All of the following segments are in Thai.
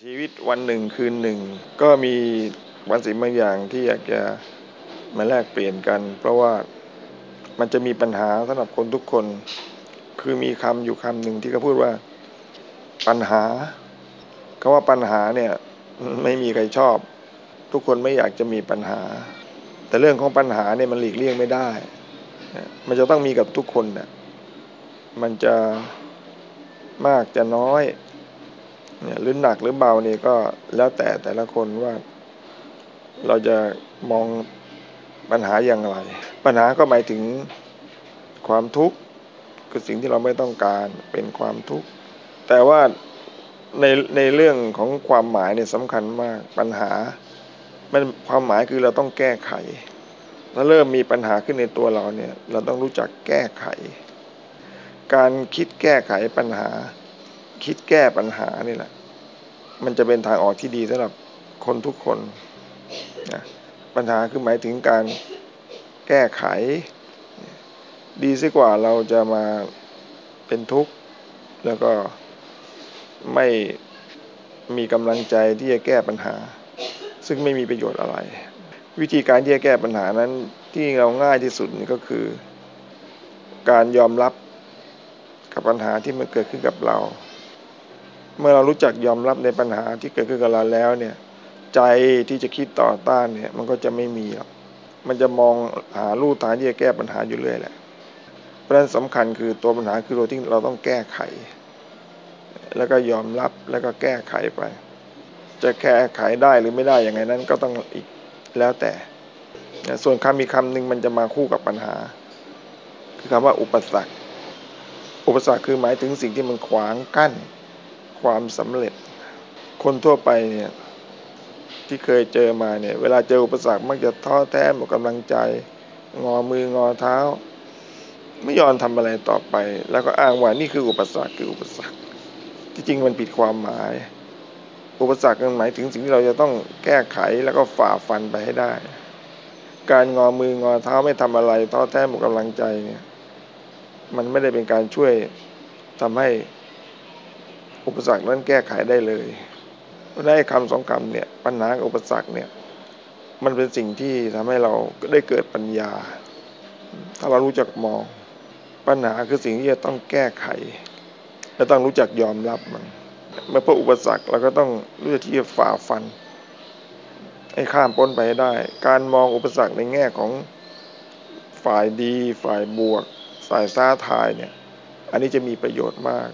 ชีวิตวันหนึ่งคืนหนึ่ง ก็มีบางสิ่งบางอย่างที่อยากจะมาแลกเปลี่ยนกัน เพราะว่ามันจะมีปัญหาสำหรับคนทุกคน คือมีคำอยู่คำหนึ่งที่เขาพูดว่าปัญหาคาว่าปัญหาเนี่ยไม่มีใครชอบ ทุกคนไม่อยากจะมีปัญหา แต่เรื่องของปัญหาเนี่ยมันหลีกเลี่ยงไม่ได้ มันจะต้องมีกับทุกคนนะมันจะมากจะน้อย เนี่ยหรือหนักหรือเบานี่ก็แล้วแต่แต่ละคนว่า เราจะมองปัญหาอย่างไร ปัญหาก็หมายถึงความทุกข์คือสิ่งที่เราไม่ต้องการเป็นความทุกข์แต่ว่าในในเรื่องของความหมายเนี่ยสำคัญมากปัญหามันความหมายคือเราต้องแก้ไขถ้าเริ่มมีปัญหาขึ้นในตัวเราเนี่ย เราต้องรู้จักแก้ไข การคิดแก้ไขปัญหา คิดแก้ปัญหานี่แหละ มันจะเป็นทางออกที่ดีสำหรับคนทุกคนนะปัญหาคือหมายถึงการแก้ไข ดีสิกว่าเราจะมาเป็นทุกข์ แล้วก็ไม่มีกำลังใจที่จะแก้ปัญหา ซึ่งไม่มีประโยชน์อะไร วิธีการที่จะแก้ปัญหานั้นที่เราง่ายที่สุดนี่ก็คือ การยอมรับกับปัญหาที่มันเกิดขึ้นกับเรา เมื่อเรารู้จักยอมรับในปัญหาที่เกิดขึ้นกับเราแล้วเนี่ย ใจที่จะคิดต่อต้านเนี่ย มันก็จะไม่มีหรอกมันจะมองหาลู่ทางที่จะแก้ปัญหาอยู่เรื่อยแหละเพราะฉะนั้นสำคัญคือตัวปัญหาคือตัวที่เราต้องแก้ไข แล้วก็ยอมรับแล้วก็แก้ไขไป จะแก้ไขได้หรือไม่ได้อย่างไงนั้นก็ต้องอีกแล้วแต่ ส่วนคำมีคำหนึ่งมันจะมาคู่กับปัญหา คือคำว่าอุปสรรค อุปสรรคคือหมายถึงสิ่งที่มันขวางกั้น ความสำเร็จ คนทั่วไปเนี่ยที่เคยเจอมาเนี่ย เวลาเจออุปสรรคมักจะท้อแท้หมดกำลังใจ งอมืองอเท้า ไม่ยอมทำอะไรต่อไป แล้วก็อ้างว่านี่คืออุปสรรคคืออุปสรรค ที่จริงมันผิดความหมาย อุปสรรคมันหมายถึงสิ่งที่เราจะต้องแก้ไขแล้วก็ฝ่าฟันไปให้ได้ การงอมืองอเท้าไม่ทำอะไรท้อแท้หมดกำลังใจเนี่ย มันไม่ได้เป็นการช่วยทำให้ อุปสรรคนั้นแก้ไขได้เลยได้คำสองคำเนี่ยปัญหาอุปสรรคเนี่ยมันเป็นสิ่งที่ทำให้เราได้เกิดปัญญา ถ้าเรารู้จักมอง ปัญหาคือสิ่งที่จะต้องแก้ไขเราต้องรู้จักยอมรับมันเมื่อพบอุปสรรคเราก็ต้องรู้จักที่จะฝ่าฟันให้ข้ามพ้นไปได้ การมองอุปสรรคในแง่ของฝ่ายดี ฝ่ายบวก สายซ้าทายเนี่ย อันนี้จะมีประโยชน์มาก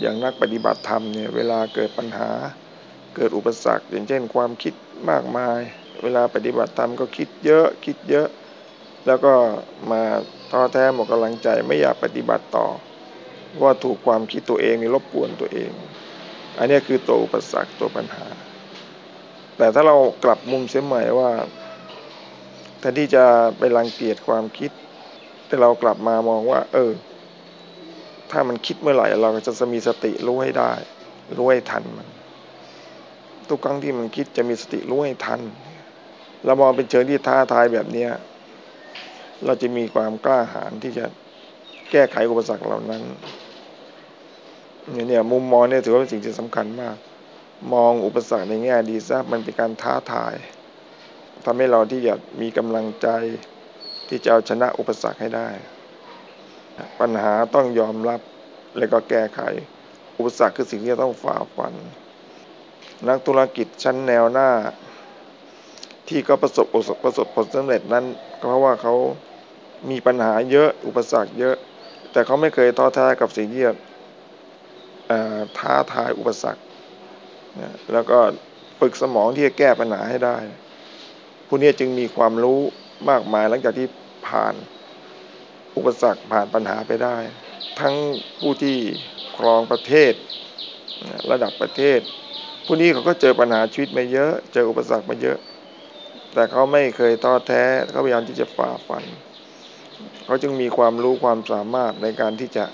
อย่างนักปฏิบัติธรรมเนี่ยเวลาเกิดปัญหาเกิดอุปสรรค อย่างเช่นความคิดมากมาย เวลาปฏิบัติธรรมก็คิดเยอะคิดเยอะ แล้วก็มาท้อแท้หมดกำลังใจไม่อยากปฏิบัติต่อ ว่าถูกความคิดตัวเองนี่รบกวนตัวเอง อันนี้คือตัวอุปสรรคตัวปัญหา แต่ถ้าเรากลับมุมเสียใหม่ว่าแทนที่จะไปรังเกียจความคิด แต่เรากลับมามองว่า เออ ถ้ามันคิดเมื่อไหร่เราจะมีสติรู้ให้ได้ รู้ให้ทันมัน ทุกครั้งที่มันคิดจะมีสติรู้ให้ทัน เรามองเป็นเชิงที่ท้าทายแบบเนี้ยเราจะมีความกล้าหาญที่จะแก้ไขอุปสรรคเหล่านั้นเนี่ยมุมมองเนี่ยถือว่าเป็นสิ่งที่สำคัญมาก มองอุปสรรคในแง่ดีซะมันเป็นการท้าทายทำให้เราที่จะมีกำลังใจที่จะเอาชนะอุปสรรคให้ได้ ปัญหาต้องยอมรับแล้วก็แก้ไข อุปสรรคคือสิ่งที่ต้องฝ่าฟัน นักธุรกิจชั้นแนวหน้า ที่ก็ประสบประสบผลสำเร็จนั้นก็เพราะว่าเขามีปัญหาเยอะอุปสรรคเยอะ แต่เขาไม่เคยท้อแท้กับสิ่งที่ท้าทายอุปสรรคแล้วก็ฝึกสมองที่จะแก้ปัญหาให้ได้ ผู้นี้จึงมีความรู้มากมายหลังจากที่ผ่าน อุปสรรคผ่านปัญหาไปได้ ทั้งผู้ที่ครองประเทศ ระดับประเทศ ผู้นี้เขาก็เจอปัญหาชีวิตมาเยอะ เจออุปสรรคมาเยอะ แต่เขาไม่เคยท้อแท้เขาพยายามที่จะฝ่าฟัน เขาจึงมีความรู้ความสามารถในการที่จะ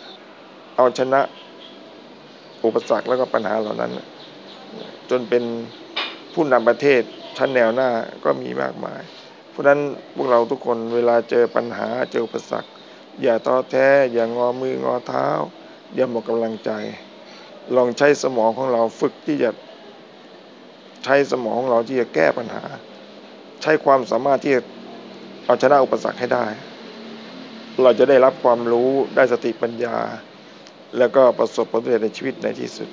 เอาชนะอุปสรรคแล้วก็ปัญหาเหล่านั้น จนเป็นผู้นำประเทศชั้นแนวหน้าก็มีมากมาย เพราะนั้นพวกเราทุกคนเวลาเจอปัญหาเจออุปสรรค อย่าท้อแท้ อย่างอมืองอเท้า อย่าหมดกำลังใจ ลองใช้สมองของเราฝึกที่จะใช้สมองของเราที่จะแก้ปัญหา ใช้ความสามารถที่จะเอาชนะอุปสรรคให้ได้ เราจะได้รับความรู้ได้สติปัญญา แล้วก็ประสบผลสำเร็จในชีวิตในที่สุด